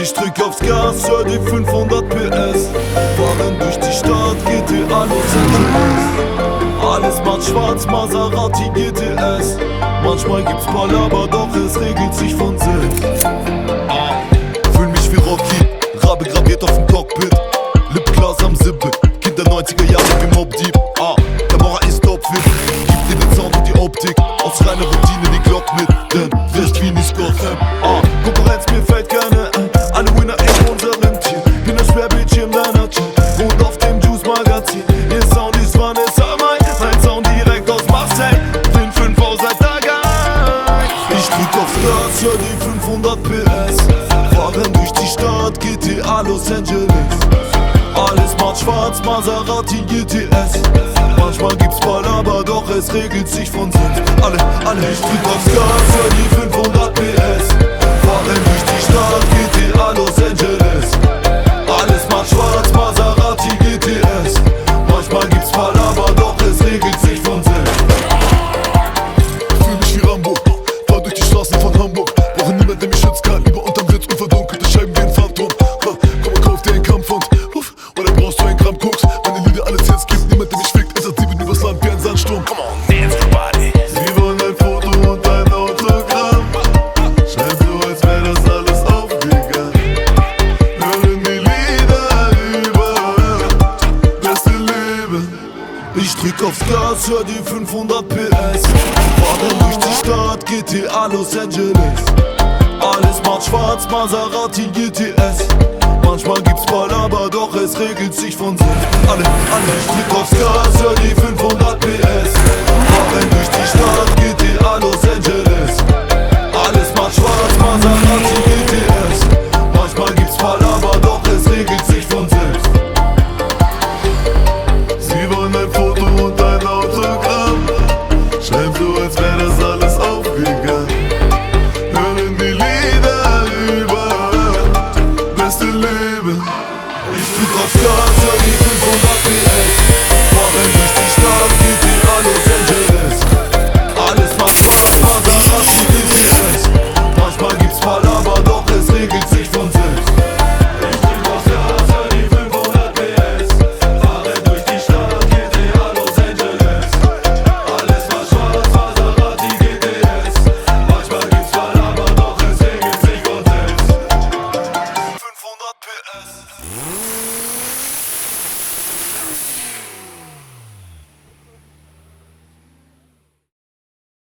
Ich drück aufs Gas, hör die 500 PS. Fahren durch die Stadt, GTA Los Angeles. Alles macht schwarz, Maserati GTS. Manchmal gibt's Palaber, doch es regelt sich von selbst. Fühl mich wie Rocky, Rabe graviert auf dem Cockpit. Lipglas am Sippe, Kinder 90er Jahre wie Mob Deep. Ah, Kamera ist topfit, gib dir den Sound und die Optik. Aus reiner Routine die Glock mit, denn recht wie nicht Gotham. 100 PS Fahren durch die Stadt, GTA Los Angeles. Alles macht schwarz, Maserati GTS Manchmal gibt's Ball, aber doch es regelt sich von selbst. Alle, alle, ich drück aufs Gas für die 500 PS Ich drück aufs Gas, hör die 500 PS. Fahren durch die Stadt, GTA Los Angeles. Alles macht schwarz, Maserati GTS. Manchmal gibt's Palaber, doch es regelt sich von selbst. Alle, alle, ich drück aufs Gas, hör die 500 Palaber, doch es regelt sich von selbst.